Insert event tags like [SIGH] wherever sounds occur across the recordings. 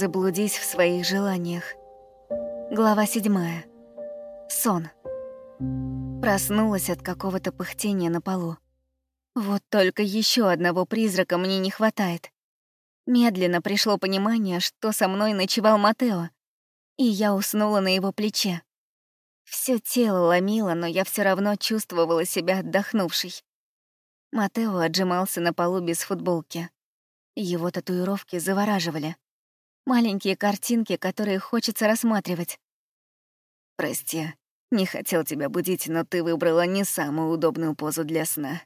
заблудись в своих желаниях. Глава седьмая. Сон. Проснулась от какого-то пыхтения на полу. Вот только еще одного призрака мне не хватает. Медленно пришло понимание, что со мной ночевал Матео, и я уснула на его плече. Все тело ломило, но я все равно чувствовала себя отдохнувшей. Матео отжимался на полу без футболки. Его татуировки завораживали. Маленькие картинки, которые хочется рассматривать. «Прости, не хотел тебя будить, но ты выбрала не самую удобную позу для сна».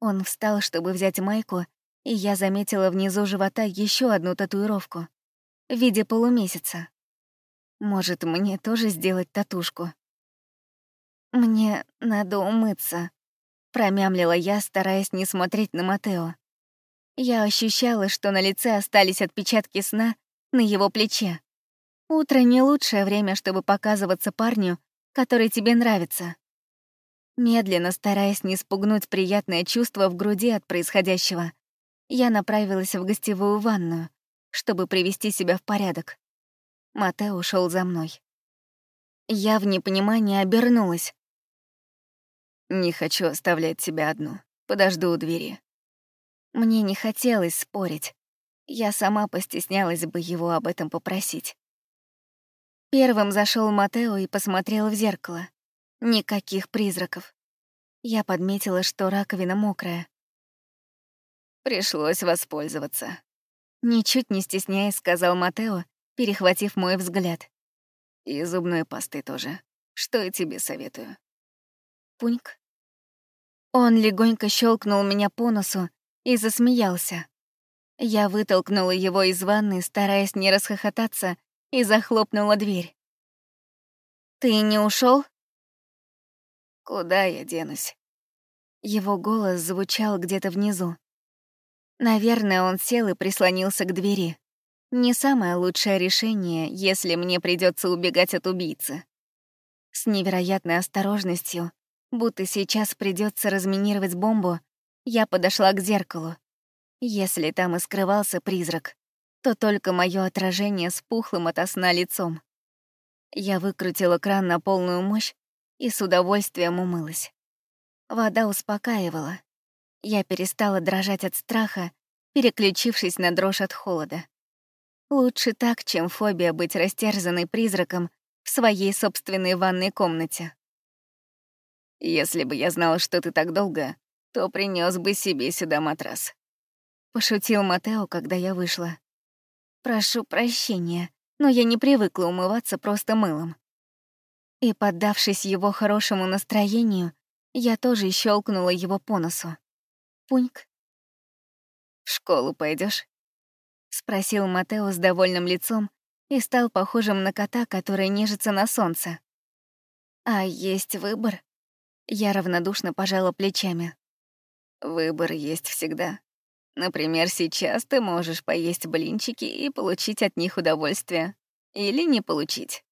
Он встал, чтобы взять майку, и я заметила внизу живота еще одну татуировку в виде полумесяца. Может, мне тоже сделать татушку? «Мне надо умыться», — промямлила я, стараясь не смотреть на Матео. Я ощущала, что на лице остались отпечатки сна на его плече. Утро — не лучшее время, чтобы показываться парню, который тебе нравится. Медленно, стараясь не спугнуть приятное чувство в груди от происходящего, я направилась в гостевую ванную, чтобы привести себя в порядок. Матео ушел за мной. Я в непонимании обернулась. «Не хочу оставлять тебя одну. Подожду у двери». Мне не хотелось спорить. Я сама постеснялась бы его об этом попросить. Первым зашел Матео и посмотрел в зеркало. Никаких призраков. Я подметила, что раковина мокрая. Пришлось воспользоваться. Ничуть не стесняясь, сказал Матео, перехватив мой взгляд. И зубной пастой тоже. Что я тебе советую? Пуньк. Он легонько щелкнул меня по носу, и засмеялся. Я вытолкнула его из ванны, стараясь не расхохотаться, и захлопнула дверь. «Ты не ушел? «Куда я денусь?» Его голос звучал где-то внизу. Наверное, он сел и прислонился к двери. Не самое лучшее решение, если мне придется убегать от убийцы. С невероятной осторожностью, будто сейчас придется разминировать бомбу, я подошла к зеркалу. Если там и скрывался призрак, то только мое отражение с пухлым ото сна лицом. Я выкрутила кран на полную мощь и с удовольствием умылась. Вода успокаивала. Я перестала дрожать от страха, переключившись на дрожь от холода. Лучше так, чем фобия быть растерзанной призраком в своей собственной ванной комнате. «Если бы я знала, что ты так долго, то принес бы себе сюда матрас. Пошутил Матео, когда я вышла. Прошу прощения, но я не привыкла умываться просто мылом. И, поддавшись его хорошему настроению, я тоже щелкнула его по носу. Пуньк. «В школу пойдешь? спросил Матео с довольным лицом и стал похожим на кота, который нежится на солнце. «А есть выбор?» Я равнодушно пожала плечами. Выбор есть всегда. Например, сейчас ты можешь поесть блинчики и получить от них удовольствие. Или не получить.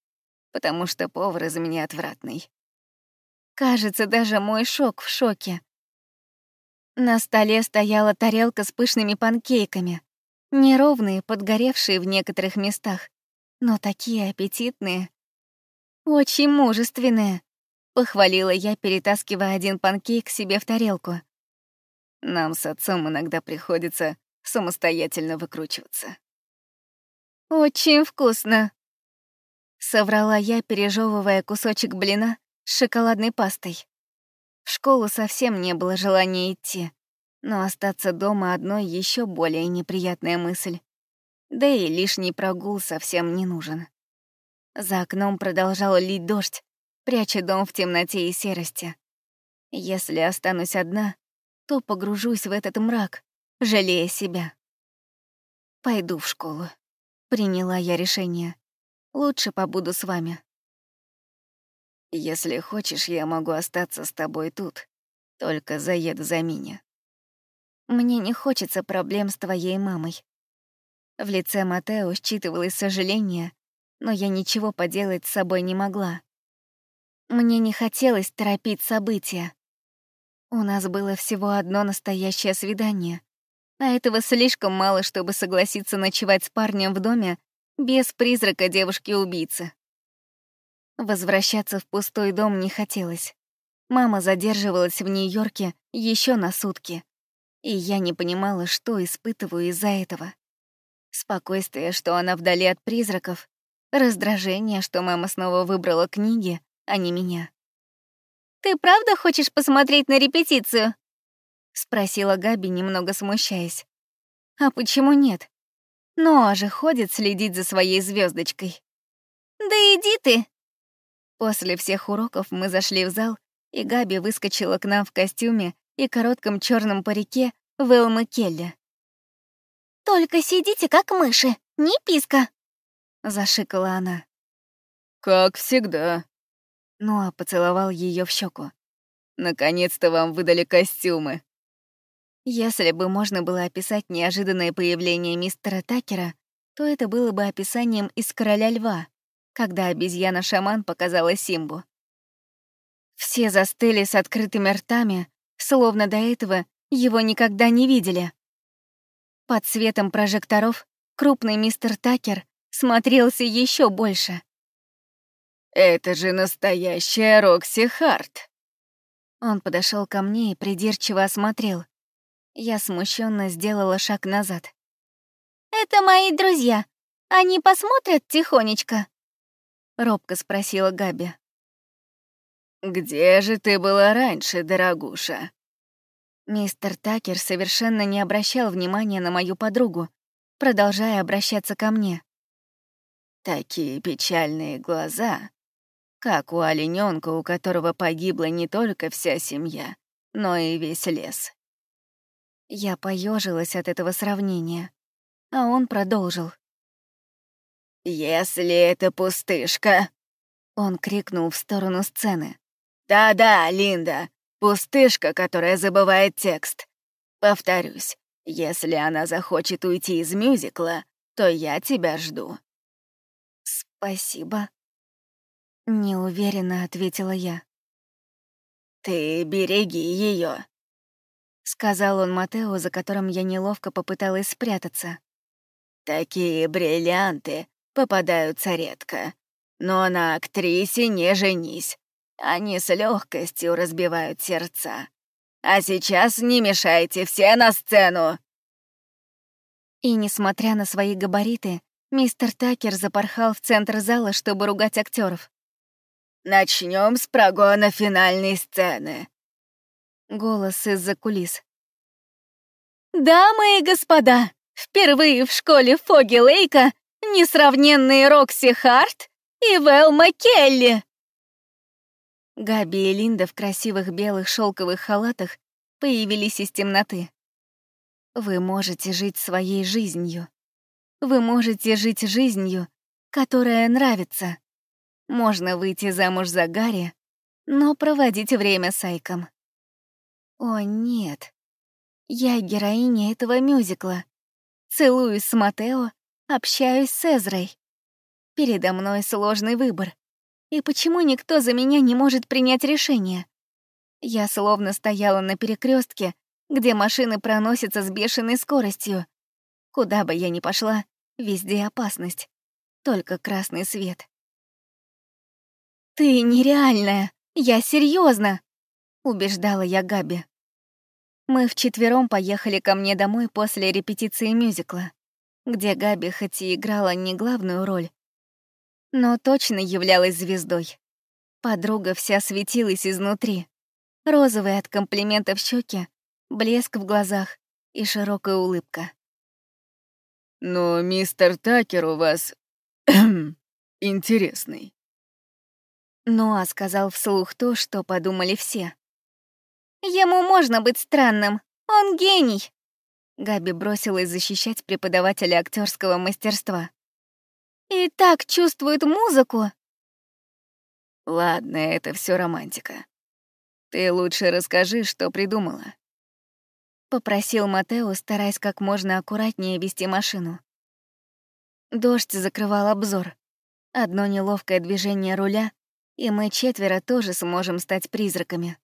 Потому что повар из меня отвратный. Кажется, даже мой шок в шоке. На столе стояла тарелка с пышными панкейками. Неровные, подгоревшие в некоторых местах, но такие аппетитные. Очень мужественные, похвалила я, перетаскивая один панкейк себе в тарелку. Нам с отцом иногда приходится самостоятельно выкручиваться. «Очень вкусно!» Соврала я, пережевывая кусочек блина с шоколадной пастой. В школу совсем не было желания идти, но остаться дома одной еще более неприятная мысль. Да и лишний прогул совсем не нужен. За окном продолжал лить дождь, пряча дом в темноте и серости. Если останусь одна, то погружусь в этот мрак, жалея себя. Пойду в школу. Приняла я решение. Лучше побуду с вами. Если хочешь, я могу остаться с тобой тут. Только заеду за меня. Мне не хочется проблем с твоей мамой. В лице Матео считывалось сожаление, но я ничего поделать с собой не могла. Мне не хотелось торопить события. У нас было всего одно настоящее свидание. А этого слишком мало, чтобы согласиться ночевать с парнем в доме без призрака девушки-убийцы. Возвращаться в пустой дом не хотелось. Мама задерживалась в Нью-Йорке еще на сутки, и я не понимала, что испытываю из-за этого. Спокойствие, что она вдали от призраков, раздражение, что мама снова выбрала книги, а не меня. «Ты правда хочешь посмотреть на репетицию?» — спросила Габи, немного смущаясь. «А почему нет? Ноа же ходит следить за своей звездочкой. «Да иди ты!» После всех уроков мы зашли в зал, и Габи выскочила к нам в костюме и коротком черном парике Велмы Келли. «Только сидите, как мыши, не писка!» — зашикала она. «Как всегда». Ноа поцеловал ее в щеку. «Наконец-то вам выдали костюмы». Если бы можно было описать неожиданное появление мистера Такера, то это было бы описанием из «Короля льва», когда обезьяна-шаман показала Симбу. Все застыли с открытыми ртами, словно до этого его никогда не видели. Под светом прожекторов крупный мистер Такер смотрелся еще больше. «Это же настоящая Рокси Харт!» Он подошел ко мне и придирчиво осмотрел. Я смущенно сделала шаг назад. «Это мои друзья. Они посмотрят тихонечко?» Робко спросила Габи. «Где же ты была раньше, дорогуша?» Мистер Такер совершенно не обращал внимания на мою подругу, продолжая обращаться ко мне. Такие печальные глаза, как у олененка, у которого погибла не только вся семья, но и весь лес. Я поежилась от этого сравнения, а он продолжил. «Если это пустышка...» Он крикнул в сторону сцены. «Да-да, Линда, пустышка, которая забывает текст. Повторюсь, если она захочет уйти из мюзикла, то я тебя жду». «Спасибо», — неуверенно ответила я. «Ты береги ее, сказал он Матео, за которым я неловко попыталась спрятаться. Такие бриллианты попадаются редко. Но на актрисе не женись. Они с легкостью разбивают сердца. А сейчас не мешайте, все на сцену!» И, несмотря на свои габариты, мистер Такер запорхал в центр зала, чтобы ругать актеров. Начнем с прогона финальной сцены. Голос из-за кулис. «Дамы и господа, впервые в школе Фоги Лейка несравненные Рокси Харт и Велма Келли!» Габи и Линда в красивых белых шелковых халатах появились из темноты. Вы можете жить своей жизнью. Вы можете жить жизнью, которая нравится. Можно выйти замуж за Гарри, но проводить время с Айком. О, нет. Я героиня этого мюзикла. Целуюсь с Матео, общаюсь с Эзрой. Передо мной сложный выбор. И почему никто за меня не может принять решение? Я словно стояла на перекрестке, где машины проносятся с бешеной скоростью. Куда бы я ни пошла, везде опасность. Только красный свет. «Ты нереальная! Я серьезно, убеждала я Габи. Мы вчетвером поехали ко мне домой после репетиции мюзикла, где Габи хоть и играла не главную роль, но точно являлась звездой. Подруга вся светилась изнутри. Розовые от комплиментов щеки, блеск в глазах и широкая улыбка. «Но мистер Такер у вас... [CLEARS THROAT] интересный». Ноа сказал вслух то, что подумали все. «Ему можно быть странным. Он гений!» Габи бросилась защищать преподавателя актерского мастерства. «И так чувствует музыку!» «Ладно, это все романтика. Ты лучше расскажи, что придумала». Попросил Матео, стараясь как можно аккуратнее вести машину. Дождь закрывал обзор. Одно неловкое движение руля, и мы четверо тоже сможем стать призраками.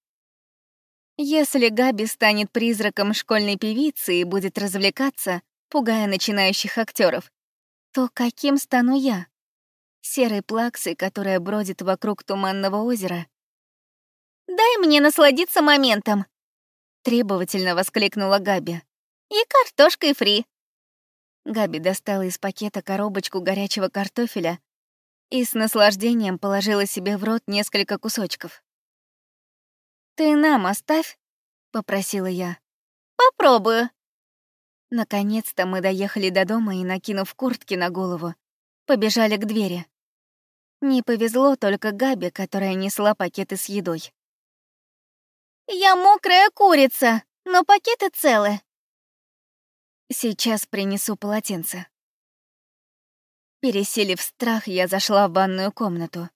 Если Габи станет призраком школьной певицы и будет развлекаться, пугая начинающих актеров, то каким стану я? Серой плаксой, которая бродит вокруг туманного озера? «Дай мне насладиться моментом!» — требовательно воскликнула Габи. «И картошкой фри!» Габи достала из пакета коробочку горячего картофеля и с наслаждением положила себе в рот несколько кусочков. «Ты нам оставь», — попросила я. «Попробую». Наконец-то мы доехали до дома и, накинув куртки на голову, побежали к двери. Не повезло только Габи, которая несла пакеты с едой. «Я мокрая курица, но пакеты целы». «Сейчас принесу полотенце». Переселив страх, я зашла в ванную комнату.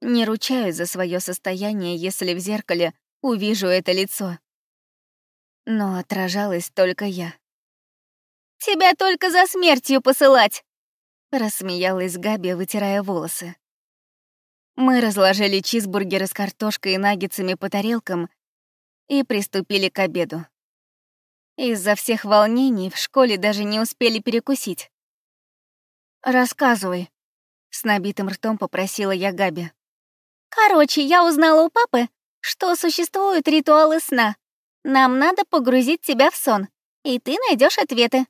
Не ручаюсь за свое состояние, если в зеркале увижу это лицо. Но отражалась только я. «Тебя только за смертью посылать!» Рассмеялась Габи, вытирая волосы. Мы разложили чизбургеры с картошкой и наггетсами по тарелкам и приступили к обеду. Из-за всех волнений в школе даже не успели перекусить. «Рассказывай», — с набитым ртом попросила я Габи. «Короче, я узнала у папы, что существуют ритуалы сна. Нам надо погрузить тебя в сон, и ты найдешь ответы».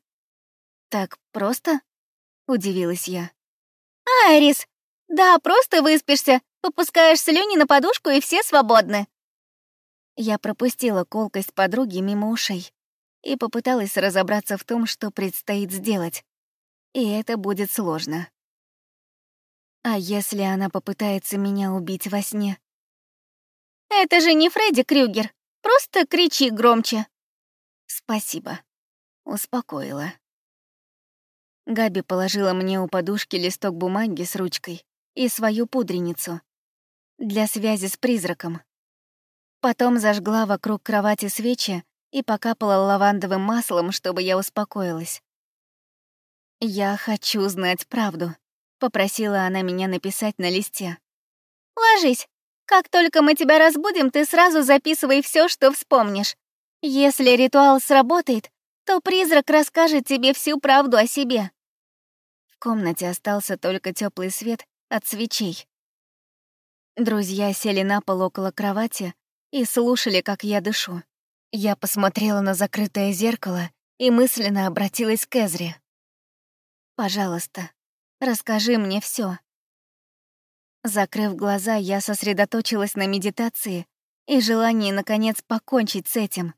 «Так просто?» — удивилась я. «Айрис, да, просто выспишься, попускаешь слюни на подушку, и все свободны». Я пропустила колкость подруги мимо ушей и попыталась разобраться в том, что предстоит сделать. И это будет сложно. А если она попытается меня убить во сне? Это же не Фредди Крюгер. Просто кричи громче. Спасибо. Успокоила. Габи положила мне у подушки листок бумаги с ручкой и свою пудреницу для связи с призраком. Потом зажгла вокруг кровати свечи и покапала лавандовым маслом, чтобы я успокоилась. «Я хочу знать правду», — попросила она меня написать на листе. «Ложись. Как только мы тебя разбудим, ты сразу записывай все, что вспомнишь. Если ритуал сработает, то призрак расскажет тебе всю правду о себе». В комнате остался только теплый свет от свечей. Друзья сели на пол около кровати и слушали, как я дышу. Я посмотрела на закрытое зеркало и мысленно обратилась к Эзре. «Пожалуйста, расскажи мне все. Закрыв глаза, я сосредоточилась на медитации и желании, наконец, покончить с этим.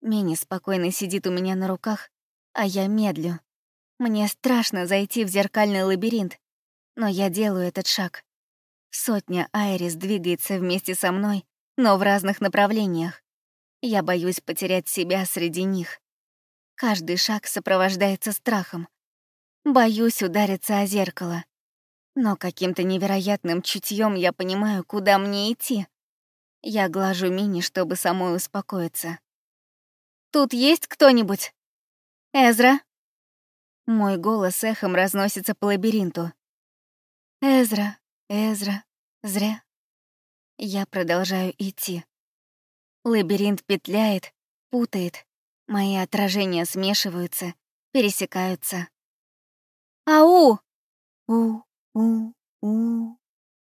Мини спокойно сидит у меня на руках, а я медлю. Мне страшно зайти в зеркальный лабиринт, но я делаю этот шаг. Сотня Айрис двигается вместе со мной, но в разных направлениях. Я боюсь потерять себя среди них. Каждый шаг сопровождается страхом. Боюсь удариться о зеркало. Но каким-то невероятным чутьем я понимаю, куда мне идти. Я глажу Мини, чтобы самой успокоиться. «Тут есть кто-нибудь? Эзра?» Мой голос эхом разносится по лабиринту. «Эзра, Эзра, зря». Я продолжаю идти. Лабиринт петляет, путает. Мои отражения смешиваются, пересекаются. «Ау! У-у-у!»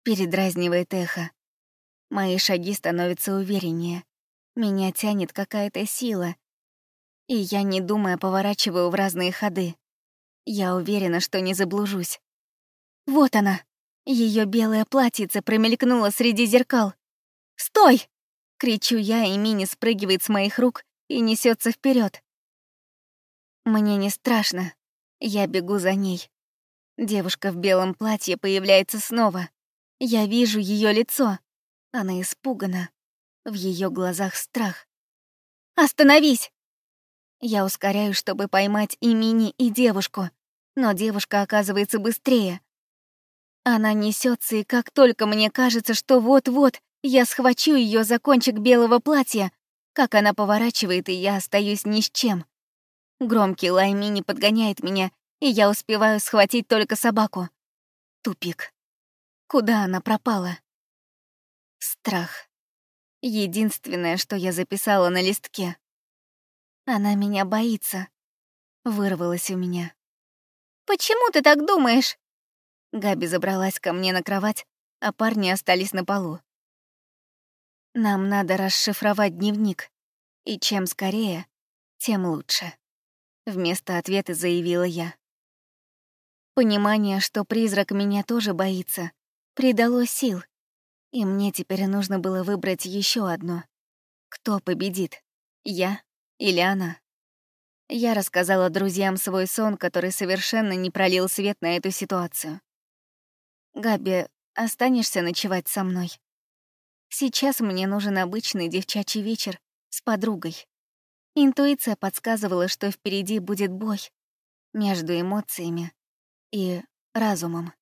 Передразнивает эхо. Мои шаги становятся увереннее. Меня тянет какая-то сила. И я, не думая, поворачиваю в разные ходы. Я уверена, что не заблужусь. Вот она. Ее белое платьице промелькнуло среди зеркал. «Стой!» — кричу я, и Мини спрыгивает с моих рук и несется вперед. Мне не страшно. Я бегу за ней. Девушка в белом платье появляется снова. Я вижу ее лицо. Она испугана. В ее глазах страх. «Остановись!» Я ускоряю, чтобы поймать и Мини, и девушку. Но девушка оказывается быстрее. Она несется, и как только мне кажется, что вот-вот я схвачу ее за кончик белого платья, как она поворачивает, и я остаюсь ни с чем. Громкий лай Мини подгоняет меня, и я успеваю схватить только собаку. Тупик. Куда она пропала? Страх. Единственное, что я записала на листке. Она меня боится. Вырвалось у меня. «Почему ты так думаешь?» Габи забралась ко мне на кровать, а парни остались на полу. Нам надо расшифровать дневник, и чем скорее, тем лучше. Вместо ответа заявила я. Понимание, что призрак меня тоже боится, придало сил, и мне теперь нужно было выбрать еще одно. Кто победит, я или она? Я рассказала друзьям свой сон, который совершенно не пролил свет на эту ситуацию. «Габи, останешься ночевать со мной?» Сейчас мне нужен обычный девчачий вечер с подругой. Интуиция подсказывала, что впереди будет бой между эмоциями и разумом.